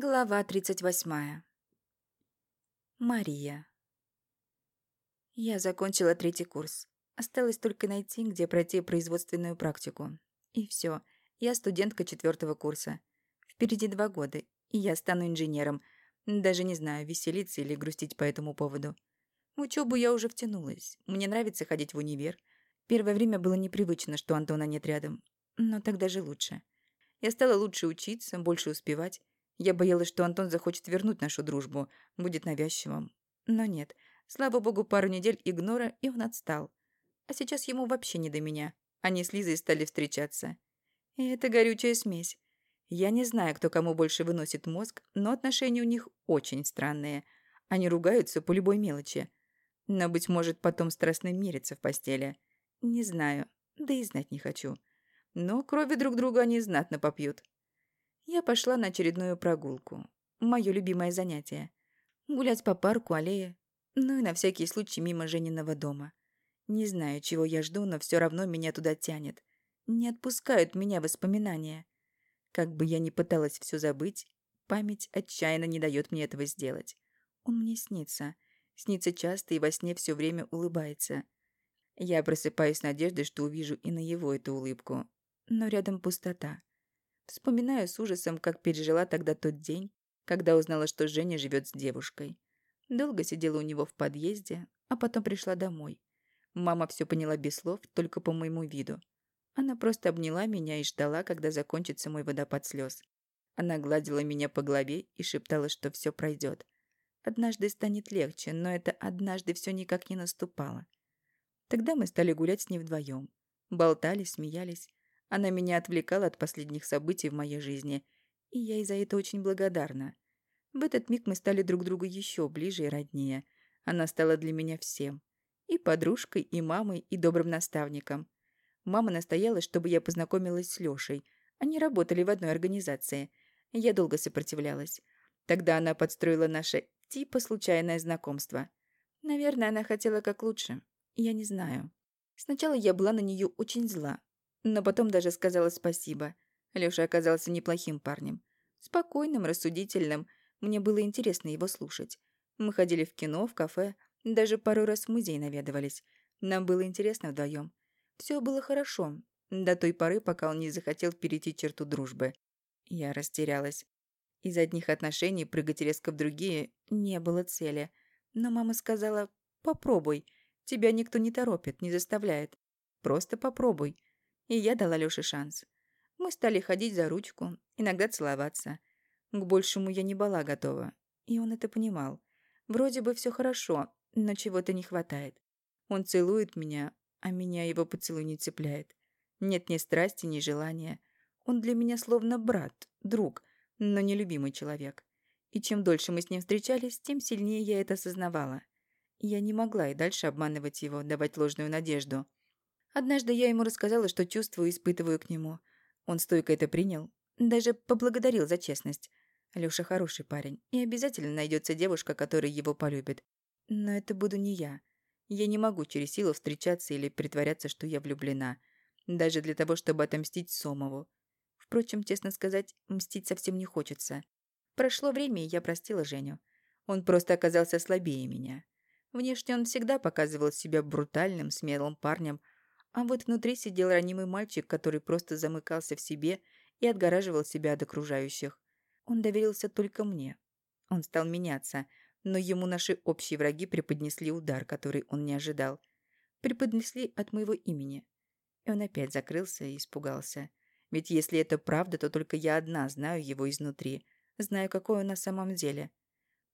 Глава 38. Мария. Я закончила третий курс. Осталось только найти, где пройти производственную практику. И все. Я студентка четвертого курса. Впереди два года, и я стану инженером. Даже не знаю, веселиться или грустить по этому поводу. В учебу я уже втянулась. Мне нравится ходить в универ. Первое время было непривычно, что Антона нет рядом. Но так даже лучше. Я стала лучше учиться, больше успевать. Я боялась, что Антон захочет вернуть нашу дружбу, будет навязчивым. Но нет. Слава богу, пару недель игнора, и он отстал. А сейчас ему вообще не до меня. Они с Лизой стали встречаться. И это горючая смесь. Я не знаю, кто кому больше выносит мозг, но отношения у них очень странные. Они ругаются по любой мелочи. Но, быть может, потом страстно мирятся в постели. Не знаю, да и знать не хочу. Но крови друг друга они знатно попьют. Я пошла на очередную прогулку. Мое любимое занятие. Гулять по парку, аллее. Ну и на всякий случай мимо Жениного дома. Не знаю, чего я жду, но все равно меня туда тянет. Не отпускают меня воспоминания. Как бы я ни пыталась все забыть, память отчаянно не дает мне этого сделать. Он мне снится. Снится часто и во сне все время улыбается. Я просыпаюсь с надеждой, что увижу и на его эту улыбку. Но рядом пустота. Вспоминаю с ужасом, как пережила тогда тот день, когда узнала, что Женя живет с девушкой. Долго сидела у него в подъезде, а потом пришла домой. Мама все поняла без слов, только по моему виду. Она просто обняла меня и ждала, когда закончится мой водопад слез. Она гладила меня по голове и шептала, что все пройдет. Однажды станет легче, но это однажды все никак не наступало. Тогда мы стали гулять с ней вдвоем. Болтали, смеялись. Она меня отвлекала от последних событий в моей жизни, и я ей за это очень благодарна. В этот миг мы стали друг другу еще ближе и роднее. Она стала для меня всем. И подружкой, и мамой, и добрым наставником. Мама настояла, чтобы я познакомилась с Лешей. Они работали в одной организации. Я долго сопротивлялась. Тогда она подстроила наше типа случайное знакомство. Наверное, она хотела как лучше. Я не знаю. Сначала я была на нее очень зла, но потом даже сказала спасибо. Лёша оказался неплохим парнем. Спокойным, рассудительным. Мне было интересно его слушать. Мы ходили в кино, в кафе, даже пару раз в музей наведывались. Нам было интересно вдвоем. Все было хорошо, до той поры, пока он не захотел перейти черту дружбы. Я растерялась. Из одних отношений прыгать резко в другие не было цели. Но мама сказала «попробуй». Тебя никто не торопит, не заставляет. Просто попробуй и я дала Лёше шанс. Мы стали ходить за ручку, иногда целоваться. К большему я не была готова, и он это понимал. Вроде бы все хорошо, но чего-то не хватает. Он целует меня, а меня его поцелуй не цепляет. Нет ни страсти, ни желания. Он для меня словно брат, друг, но не любимый человек. И чем дольше мы с ним встречались, тем сильнее я это осознавала. Я не могла и дальше обманывать его, давать ложную надежду. Однажды я ему рассказала, что чувствую и испытываю к нему. Он стойко это принял. Даже поблагодарил за честность. Лёша хороший парень, и обязательно найдется девушка, которая его полюбит. Но это буду не я. Я не могу через силу встречаться или притворяться, что я влюблена. Даже для того, чтобы отомстить Сомову. Впрочем, честно сказать, мстить совсем не хочется. Прошло время, и я простила Женю. Он просто оказался слабее меня. Внешне он всегда показывал себя брутальным, смелым парнем, а вот внутри сидел ранимый мальчик, который просто замыкался в себе и отгораживал себя от окружающих. Он доверился только мне. Он стал меняться, но ему наши общие враги преподнесли удар, который он не ожидал. Преподнесли от моего имени. И он опять закрылся и испугался. Ведь если это правда, то только я одна знаю его изнутри, знаю, какой он на самом деле.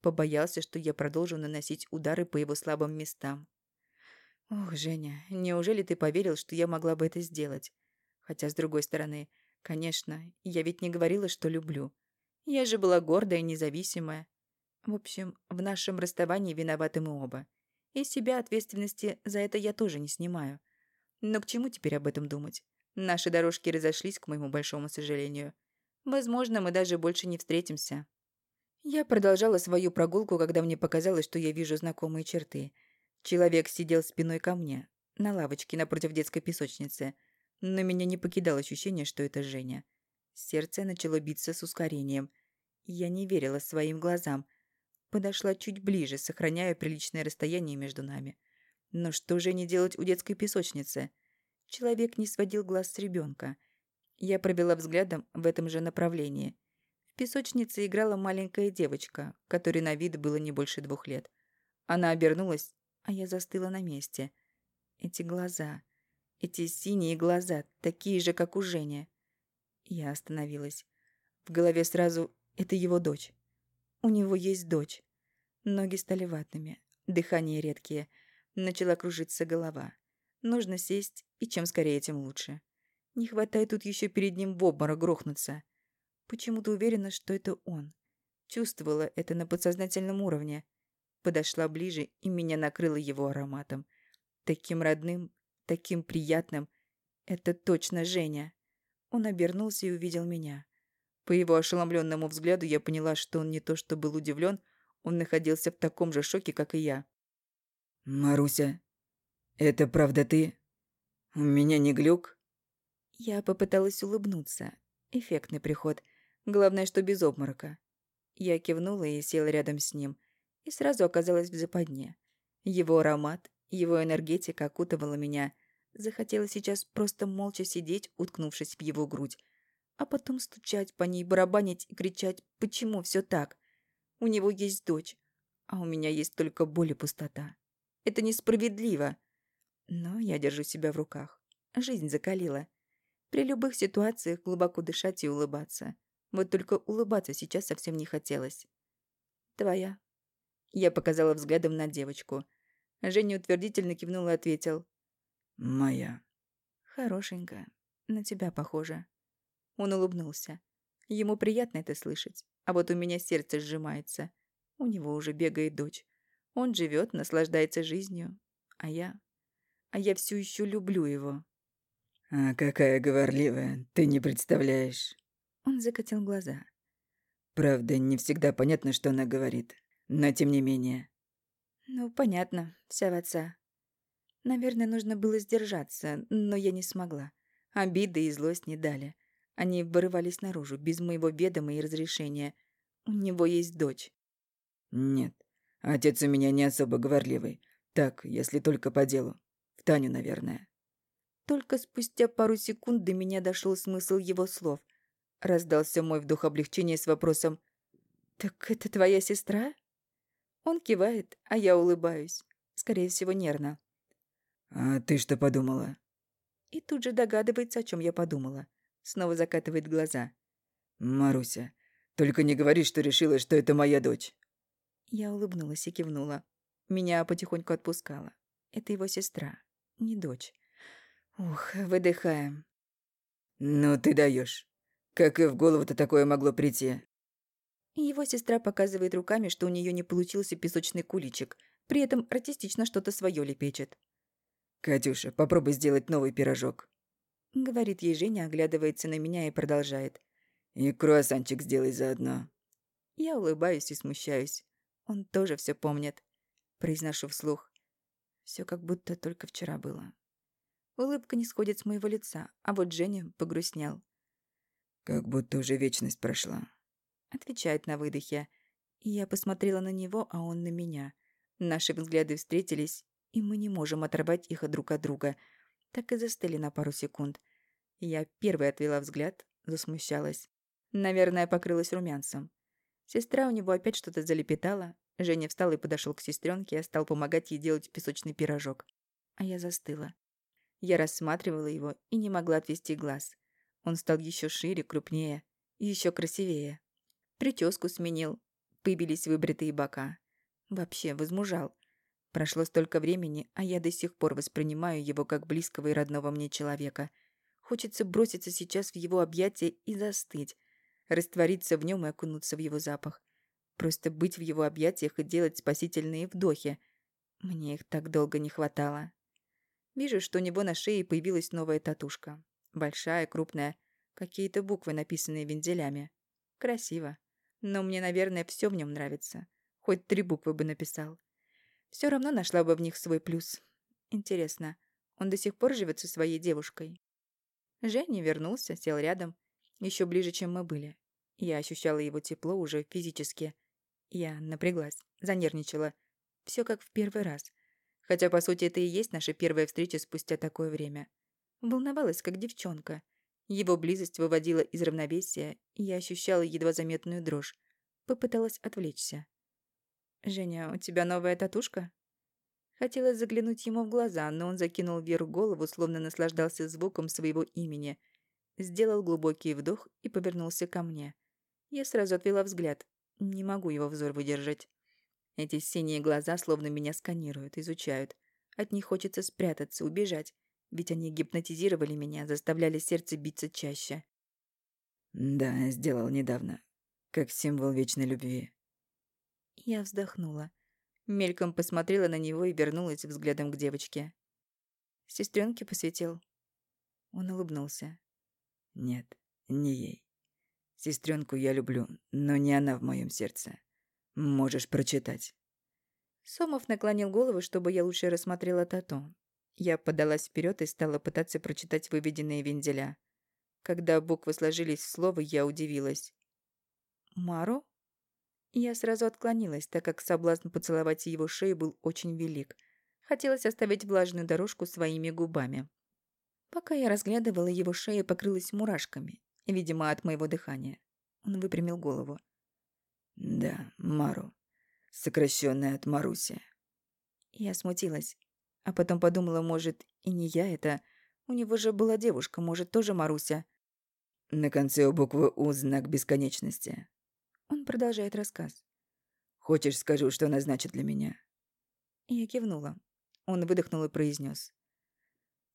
Побоялся, что я продолжу наносить удары по его слабым местам. Ох, Женя, неужели ты поверил, что я могла бы это сделать? Хотя, с другой стороны, конечно, я ведь не говорила, что люблю. Я же была гордая и независимая. В общем, в нашем расставании виноваты мы оба. И себя ответственности за это я тоже не снимаю. Но к чему теперь об этом думать? Наши дорожки разошлись, к моему большому сожалению. Возможно, мы даже больше не встретимся. Я продолжала свою прогулку, когда мне показалось, что я вижу знакомые черты – Человек сидел спиной ко мне, на лавочке напротив детской песочницы, но меня не покидало ощущение, что это Женя. Сердце начало биться с ускорением. Я не верила своим глазам. Подошла чуть ближе, сохраняя приличное расстояние между нами. Но что же не делать у детской песочницы? Человек не сводил глаз с ребенка. Я провела взглядом в этом же направлении. В песочнице играла маленькая девочка, которой на вид было не больше двух лет. Она обернулась, а я застыла на месте. Эти глаза, эти синие глаза, такие же, как у Жени. Я остановилась. В голове сразу «это его дочь». У него есть дочь. Ноги стали ватными, дыхание редкие. Начала кружиться голова. Нужно сесть, и чем скорее, тем лучше. Не хватает тут еще перед ним в обморок грохнуться. Почему-то уверена, что это он. Чувствовала это на подсознательном уровне. Подошла ближе, и меня накрыло его ароматом. Таким родным, таким приятным. Это точно Женя. Он обернулся и увидел меня. По его ошеломленному взгляду я поняла, что он не то что был удивлен, он находился в таком же шоке, как и я. «Маруся, это правда ты? У меня не глюк?» Я попыталась улыбнуться. Эффектный приход. Главное, что без обморока. Я кивнула и села рядом с ним. И сразу оказалась в западне. Его аромат, его энергетика окутывала меня – Захотела сейчас просто молча сидеть, уткнувшись в его грудь, а потом стучать по ней, барабанить и кричать «Почему все так?» У него есть дочь, а у меня есть только боль и пустота. Это несправедливо. Но я держу себя в руках. Жизнь закалила. При любых ситуациях глубоко дышать и улыбаться. Вот только улыбаться сейчас совсем не хотелось. «Твоя». Я показала взглядом на девочку. Женя утвердительно кивнул и ответил. «Моя». «Хорошенькая. На тебя похожа». Он улыбнулся. Ему приятно это слышать, а вот у меня сердце сжимается. У него уже бегает дочь. Он живет, наслаждается жизнью. А я... А я все еще люблю его. «А какая говорливая, ты не представляешь». Он закатил глаза. «Правда, не всегда понятно, что она говорит, но тем не менее». «Ну, понятно, вся в отца. Наверное, нужно было сдержаться, но я не смогла. Обиды и злость не дали. Они вырывались наружу, без моего ведома и разрешения. У него есть дочь. Нет, отец у меня не особо говорливый. Так, если только по делу. В Таню, наверное. Только спустя пару секунд до меня дошел смысл его слов. Раздался мой вдох облегчения с вопросом «Так это твоя сестра?» Он кивает, а я улыбаюсь. Скорее всего, нервно. «А ты что подумала?» И тут же догадывается, о чем я подумала. Снова закатывает глаза. «Маруся, только не говори, что решила, что это моя дочь». Я улыбнулась и кивнула. Меня потихоньку отпускала. Это его сестра, не дочь. Ух, выдыхаем. «Ну ты даешь. Как и в голову-то такое могло прийти?» Его сестра показывает руками, что у нее не получился песочный куличик, при этом артистично что-то свое лепечет. «Катюша, попробуй сделать новый пирожок», — говорит ей Женя, оглядывается на меня и продолжает. «И круассанчик сделай заодно». Я улыбаюсь и смущаюсь. Он тоже все помнит. Произношу вслух. Все как будто только вчера было. Улыбка не сходит с моего лица, а вот Женя погрустнел. «Как будто уже вечность прошла», — отвечает на выдохе. Я посмотрела на него, а он на меня. Наши взгляды встретились, и мы не можем оторвать их друг от друга. Так и застыли на пару секунд. Я первой отвела взгляд, засмущалась. Наверное, покрылась румянцем. Сестра у него опять что-то залепетала. Женя встал и подошел к сестренке стал помогать ей делать песочный пирожок. А я застыла. Я рассматривала его и не могла отвести глаз. Он стал еще шире, крупнее, еще красивее. Прическу сменил, выбились выбритые бока. Вообще, возмужал. Прошло столько времени, а я до сих пор воспринимаю его как близкого и родного мне человека. Хочется броситься сейчас в его объятия и застыть, раствориться в нем и окунуться в его запах. Просто быть в его объятиях и делать спасительные вдохи. Мне их так долго не хватало. Вижу, что у него на шее появилась новая татушка. Большая, крупная, какие-то буквы, написанные вензелями. Красиво. Но мне, наверное, все в нем нравится. Хоть три буквы бы написал. Все равно нашла бы в них свой плюс. Интересно, он до сих пор живет со своей девушкой? Женя вернулся, сел рядом, еще ближе, чем мы были. Я ощущала его тепло уже физически. Я напряглась, занервничала. Все как в первый раз. Хотя, по сути, это и есть наша первая встреча спустя такое время. Волновалась, как девчонка. Его близость выводила из равновесия, и я ощущала едва заметную дрожь. Попыталась отвлечься. «Женя, у тебя новая татушка?» Хотелось заглянуть ему в глаза, но он закинул вверх голову, словно наслаждался звуком своего имени. Сделал глубокий вдох и повернулся ко мне. Я сразу отвела взгляд. Не могу его взор выдержать. Эти синие глаза словно меня сканируют, изучают. От них хочется спрятаться, убежать. Ведь они гипнотизировали меня, заставляли сердце биться чаще. Да, сделал недавно. Как символ вечной любви. Я вздохнула. Мельком посмотрела на него и вернулась взглядом к девочке. Сестренке посвятил. Он улыбнулся. Нет, не ей. Сестренку я люблю, но не она в моем сердце. Можешь прочитать. Сомов наклонил голову, чтобы я лучше рассмотрела тату. Я подалась вперед и стала пытаться прочитать выведенные вензеля. Когда буквы сложились в слово, я удивилась. «Мару?» Я сразу отклонилась, так как соблазн поцеловать его шею был очень велик. Хотелось оставить влажную дорожку своими губами. Пока я разглядывала, его шея покрылась мурашками, видимо, от моего дыхания. Он выпрямил голову. «Да, Мару. Сокращенная от Маруси». Я смутилась, а потом подумала, может, и не я это. У него же была девушка, может, тоже Маруся. На конце у буквы «У» знак бесконечности. Он продолжает рассказ. «Хочешь, скажу, что она значит для меня?» Я кивнула. Он выдохнул и произнес: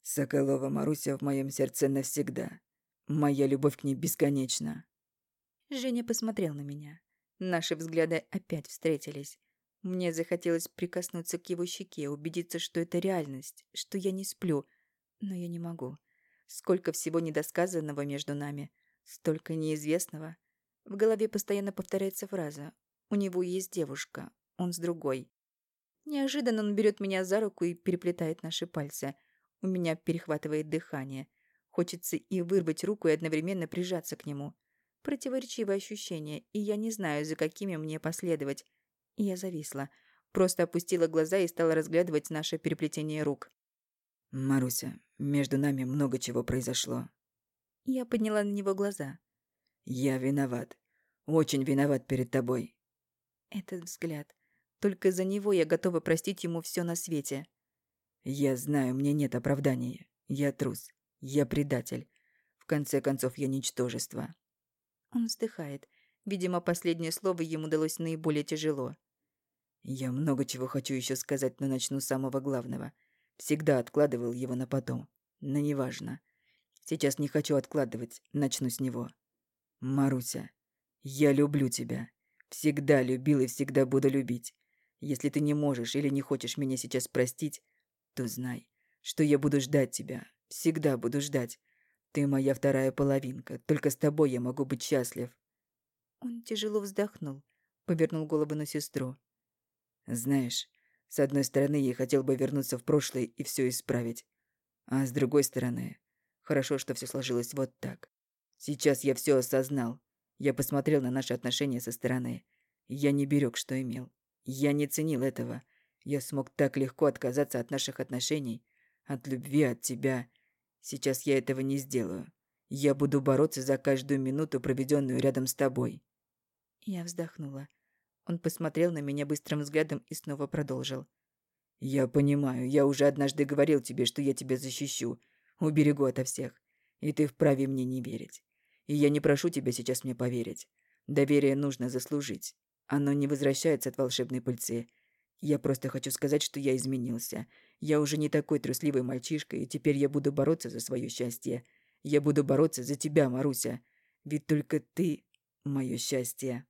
«Соколова Маруся в моем сердце навсегда. Моя любовь к ней бесконечна». Женя посмотрел на меня. Наши взгляды опять встретились. Мне захотелось прикоснуться к его щеке, убедиться, что это реальность, что я не сплю. Но я не могу. Сколько всего недосказанного между нами, столько неизвестного. В голове постоянно повторяется фраза «У него есть девушка, он с другой». Неожиданно он берет меня за руку и переплетает наши пальцы. У меня перехватывает дыхание. Хочется и вырвать руку, и одновременно прижаться к нему. Противоречивое ощущение, и я не знаю, за какими мне последовать. Я зависла. Просто опустила глаза и стала разглядывать наше переплетение рук. «Маруся, между нами много чего произошло». Я подняла на него глаза. «Я виноват. Очень виноват перед тобой». Этот взгляд. Только за него я готова простить ему все на свете. «Я знаю, мне нет оправдания. Я трус. Я предатель. В конце концов, я ничтожество». Он вздыхает. Видимо, последнее слово ему далось наиболее тяжело. «Я много чего хочу еще сказать, но начну с самого главного. Всегда откладывал его на потом. Но неважно. Сейчас не хочу откладывать, начну с него. Маруся, я люблю тебя. Всегда любил и всегда буду любить. Если ты не можешь или не хочешь меня сейчас простить, то знай, что я буду ждать тебя. Всегда буду ждать. Ты моя вторая половинка. Только с тобой я могу быть счастлив. Он тяжело вздохнул, повернул голову на сестру. Знаешь, с одной стороны, я хотел бы вернуться в прошлое и все исправить. А с другой стороны, хорошо, что все сложилось вот так. Сейчас я все осознал. Я посмотрел на наши отношения со стороны. Я не берег, что имел. Я не ценил этого. Я смог так легко отказаться от наших отношений, от любви, от тебя. Сейчас я этого не сделаю. Я буду бороться за каждую минуту, проведенную рядом с тобой. Я вздохнула. Он посмотрел на меня быстрым взглядом и снова продолжил. «Я понимаю, я уже однажды говорил тебе, что я тебя защищу, уберегу ото всех, и ты вправе мне не верить. И я не прошу тебя сейчас мне поверить. Доверие нужно заслужить. Оно не возвращается от волшебной пыльцы. Я просто хочу сказать, что я изменился. Я уже не такой трусливый мальчишка, и теперь я буду бороться за свое счастье. Я буду бороться за тебя, Маруся. Ведь только ты — мое счастье».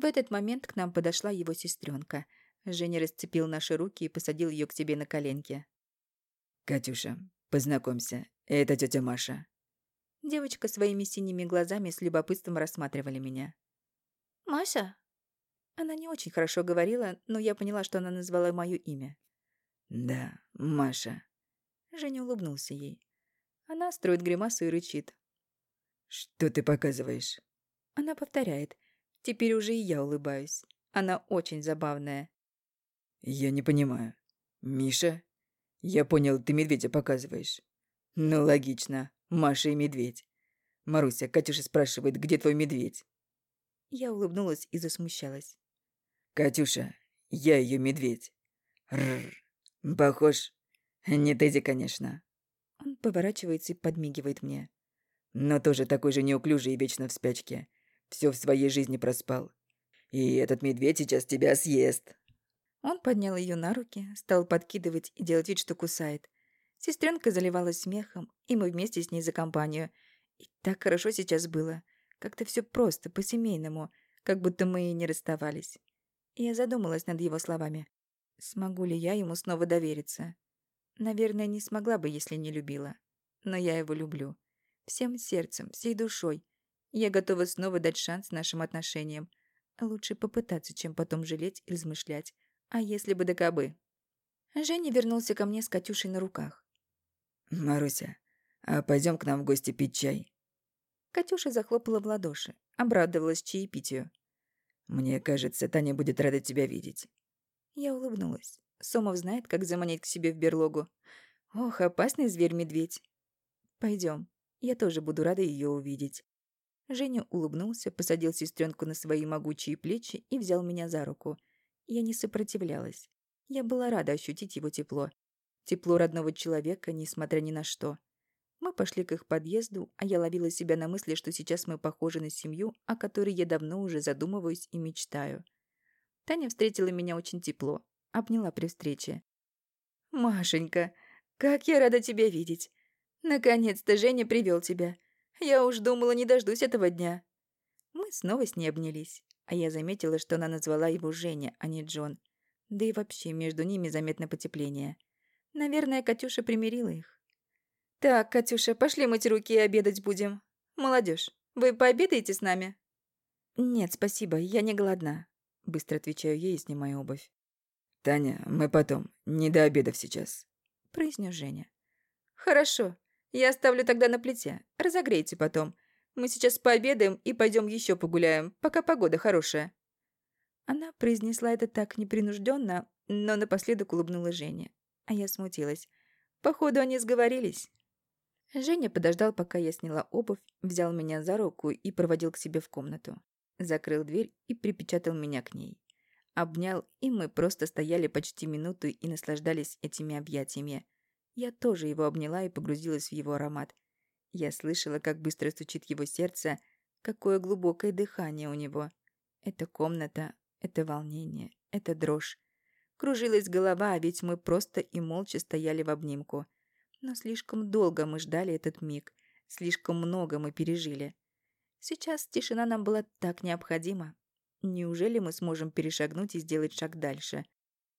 В этот момент к нам подошла его сестренка. Женя расцепил наши руки и посадил ее к себе на коленки. «Катюша, познакомься, это тетя Маша». Девочка своими синими глазами с любопытством рассматривали меня. «Маша?» Она не очень хорошо говорила, но я поняла, что она назвала мое имя. «Да, Маша». Женя улыбнулся ей. Она строит гримасу и рычит. «Что ты показываешь?» Она повторяет. Теперь уже и я улыбаюсь. Она очень забавная. «Я не понимаю. Миша? Я понял, ты медведя показываешь. Ну, логично. Маша и медведь. Маруся, Катюша спрашивает, где твой медведь?» Я улыбнулась и засмущалась. «Катюша, я ее медведь. Рррр. Похож? Не Тедди, конечно. Он поворачивается и подмигивает мне. Но тоже такой же неуклюжий и вечно в спячке. Все в своей жизни проспал. И этот медведь сейчас тебя съест. Он поднял ее на руки, стал подкидывать и делать вид, что кусает. Сестренка заливалась смехом, и мы вместе с ней за компанию. И так хорошо сейчас было. Как-то все просто, по-семейному, как будто мы и не расставались. И я задумалась над его словами. Смогу ли я ему снова довериться? Наверное, не смогла бы, если не любила. Но я его люблю. Всем сердцем, всей душой. Я готова снова дать шанс нашим отношениям. Лучше попытаться, чем потом жалеть и размышлять. А если бы да кабы? Женя вернулся ко мне с Катюшей на руках. «Маруся, а пойдем к нам в гости пить чай?» Катюша захлопала в ладоши, обрадовалась чаепитию. «Мне кажется, Таня будет рада тебя видеть». Я улыбнулась. Сомов знает, как заманить к себе в берлогу. Ох, опасный зверь-медведь. Пойдем, я тоже буду рада ее увидеть. Женя улыбнулся, посадил сестренку на свои могучие плечи и взял меня за руку. Я не сопротивлялась. Я была рада ощутить его тепло. Тепло родного человека, несмотря ни на что. Мы пошли к их подъезду, а я ловила себя на мысли, что сейчас мы похожи на семью, о которой я давно уже задумываюсь и мечтаю. Таня встретила меня очень тепло, обняла при встрече. «Машенька, как я рада тебя видеть! Наконец-то Женя привел тебя. Я уж думала, не дождусь этого дня». Мы снова с ней обнялись, а я заметила, что она назвала его Женя, а не Джон. Да и вообще между ними заметно потепление. Наверное, Катюша примирила их. «Так, Катюша, пошли мыть руки и обедать будем. Молодежь, вы пообедаете с нами?» «Нет, спасибо, я не голодна», — быстро отвечаю ей и снимаю обувь. «Таня, мы потом, не до обедов сейчас», — произнес Женя. «Хорошо, я оставлю тогда на плите. Разогрейте потом. Мы сейчас пообедаем и пойдем еще погуляем, пока погода хорошая». Она произнесла это так непринужденно, но напоследок улыбнула Жене. А я смутилась. Походу, они сговорились. Женя подождал, пока я сняла обувь, взял меня за руку и проводил к себе в комнату. Закрыл дверь и припечатал меня к ней. Обнял, и мы просто стояли почти минуту и наслаждались этими объятиями. Я тоже его обняла и погрузилась в его аромат. Я слышала, как быстро стучит его сердце, какое глубокое дыхание у него. Это комната, это волнение, это дрожь. Кружилась голова, а ведь мы просто и молча стояли в обнимку. Но слишком долго мы ждали этот миг, слишком много мы пережили. Сейчас тишина нам была так необходима. Неужели мы сможем перешагнуть и сделать шаг дальше?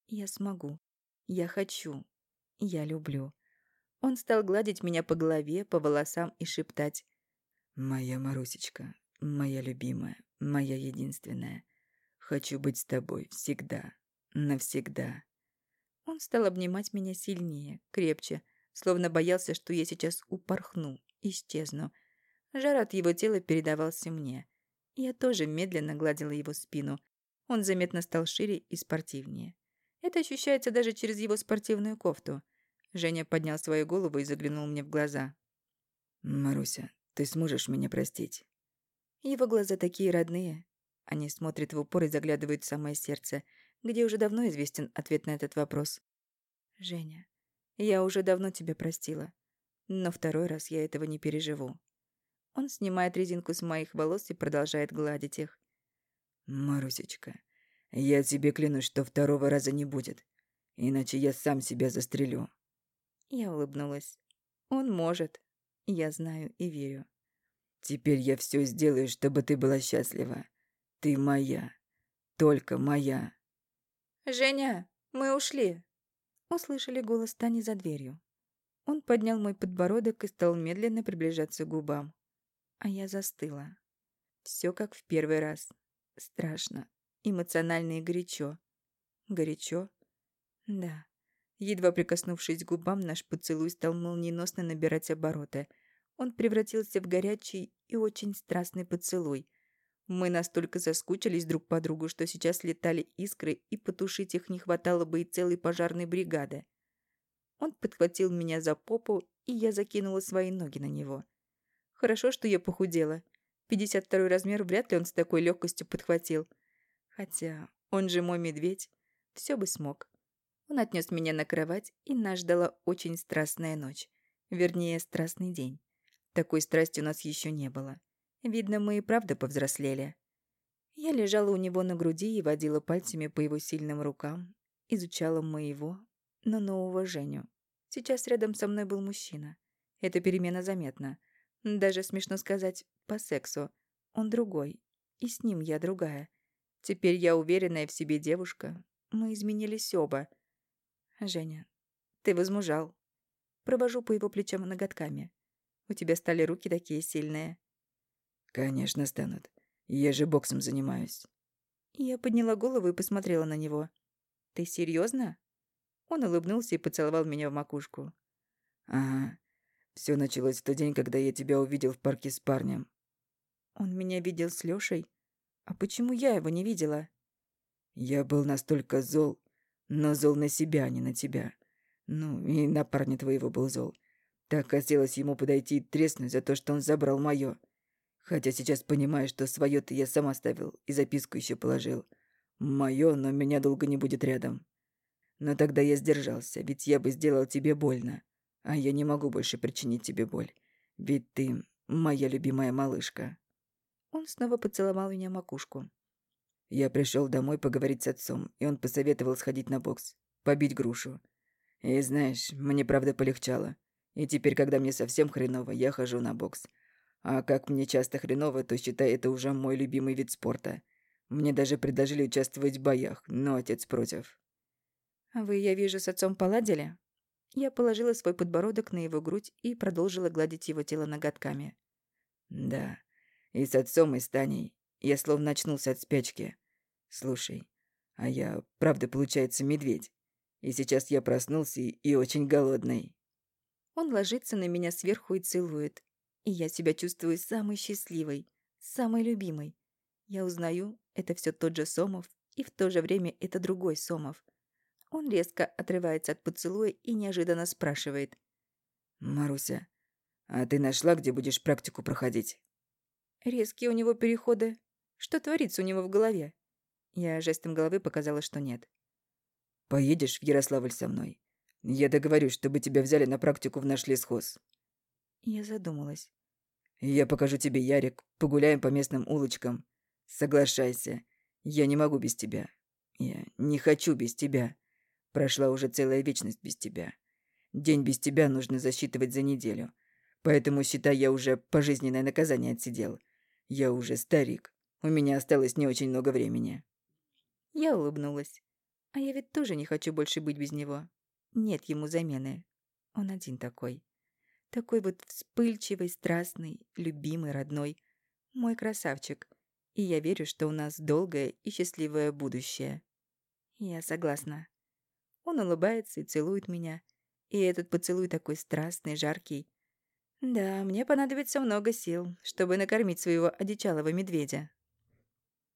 Я смогу. Я хочу. Я люблю. Он стал гладить меня по голове, по волосам и шептать. «Моя Марусечка, моя любимая, моя единственная. Хочу быть с тобой всегда, навсегда». Он стал обнимать меня сильнее, крепче, словно боялся, что я сейчас упорхну, исчезну. Жар от его тела передавался мне. Я тоже медленно гладила его спину. Он заметно стал шире и спортивнее. Это ощущается даже через его спортивную кофту. Женя поднял свою голову и заглянул мне в глаза. «Маруся, ты сможешь меня простить?» Его глаза такие родные. Они смотрят в упор и заглядывают в самое сердце, где уже давно известен ответ на этот вопрос. «Женя, я уже давно тебя простила, но второй раз я этого не переживу». Он снимает резинку с моих волос и продолжает гладить их. «Марусечка, я тебе клянусь, что второго раза не будет, иначе я сам себя застрелю». Я улыбнулась. «Он может. Я знаю и верю». «Теперь я все сделаю, чтобы ты была счастлива. Ты моя. Только моя». «Женя, мы ушли!» Услышали голос Тани за дверью. Он поднял мой подбородок и стал медленно приближаться к губам а я застыла. Все как в первый раз. Страшно, эмоционально и горячо. Горячо? Да. Едва прикоснувшись к губам, наш поцелуй стал молниеносно набирать обороты. Он превратился в горячий и очень страстный поцелуй. Мы настолько соскучились друг по другу, что сейчас летали искры, и потушить их не хватало бы и целой пожарной бригады. Он подхватил меня за попу, и я закинула свои ноги на него. Хорошо, что я похудела. 52 размер вряд ли он с такой легкостью подхватил. Хотя он же мой медведь. Все бы смог. Он отнес меня на кровать, и нас ждала очень страстная ночь. Вернее, страстный день. Такой страсти у нас еще не было. Видно, мы и правда повзрослели. Я лежала у него на груди и водила пальцами по его сильным рукам, изучала моего, но нового Женю. Сейчас рядом со мной был мужчина. Эта перемена заметна. Даже смешно сказать «по сексу». Он другой. И с ним я другая. Теперь я уверенная в себе девушка. Мы изменились оба. Женя, ты возмужал. Провожу по его плечам ноготками. У тебя стали руки такие сильные. Конечно, станут. Я же боксом занимаюсь. Я подняла голову и посмотрела на него. Ты серьезно? Он улыбнулся и поцеловал меня в макушку. Ага. Все началось в тот день, когда я тебя увидел в парке с парнем. Он меня видел с Лёшей? А почему я его не видела? Я был настолько зол, но зол на себя, а не на тебя. Ну, и на парня твоего был зол. Так хотелось ему подойти и треснуть за то, что он забрал моё. Хотя сейчас понимаю, что своё-то я сам оставил и записку еще положил. Моё, но меня долго не будет рядом. Но тогда я сдержался, ведь я бы сделал тебе больно. А я не могу больше причинить тебе боль. Ведь ты моя любимая малышка. Он снова поцеловал меня макушку. Я пришел домой поговорить с отцом, и он посоветовал сходить на бокс, побить грушу. И знаешь, мне правда полегчало. И теперь, когда мне совсем хреново, я хожу на бокс. А как мне часто хреново, то считай, это уже мой любимый вид спорта. Мне даже предложили участвовать в боях, но отец против. А «Вы, я вижу, с отцом поладили?» Я положила свой подбородок на его грудь и продолжила гладить его тело ноготками. «Да, и с отцом, и с Таней. Я словно очнулся от спячки. Слушай, а я, правда, получается, медведь. И сейчас я проснулся и, и очень голодный». Он ложится на меня сверху и целует. И я себя чувствую самой счастливой, самой любимой. Я узнаю, это все тот же Сомов, и в то же время это другой Сомов. Он резко отрывается от поцелуя и неожиданно спрашивает. «Маруся, а ты нашла, где будешь практику проходить?» Резкие у него переходы. Что творится у него в голове? Я жестом головы показала, что нет. «Поедешь в Ярославль со мной. Я договорюсь, чтобы тебя взяли на практику в наш лесхоз». Я задумалась. «Я покажу тебе Ярик, погуляем по местным улочкам. Соглашайся, я не могу без тебя. Я не хочу без тебя. Прошла уже целая вечность без тебя. День без тебя нужно засчитывать за неделю. Поэтому, считай, я уже пожизненное наказание отсидел. Я уже старик. У меня осталось не очень много времени». Я улыбнулась. А я ведь тоже не хочу больше быть без него. Нет ему замены. Он один такой. Такой вот вспыльчивый, страстный, любимый, родной. Мой красавчик. И я верю, что у нас долгое и счастливое будущее. Я согласна. Он улыбается и целует меня. И этот поцелуй такой страстный, жаркий. Да, мне понадобится много сил, чтобы накормить своего одичалого медведя.